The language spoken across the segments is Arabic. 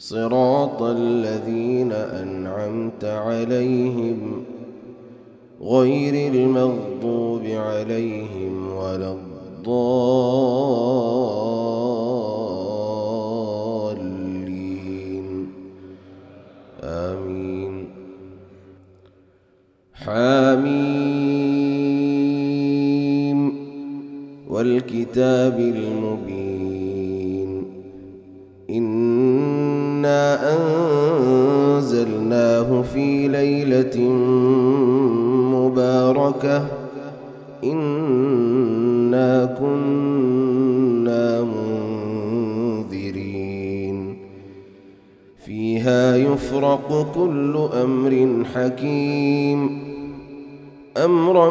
صراط الذين أنعمت عليهم غير المغضوب عليهم ولا الضالين. آمين. حميم. والكتاب المبين. إنا أنزلناه في ليلة مباركة إنا كنا منذرين فيها يفرق كل أمر حكيم أمرا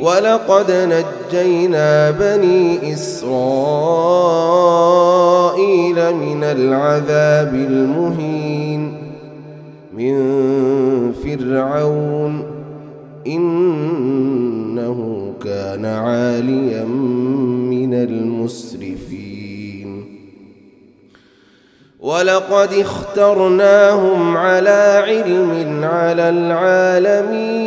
ولقد نجينا بني إسرائيل من العذاب المهين. من فرعون إنه كان عاليا من المسرفين. ولقد اخترناهم على علم على العالمين.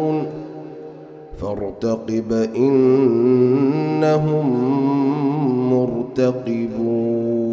فارتقب إنهم مرتقبون.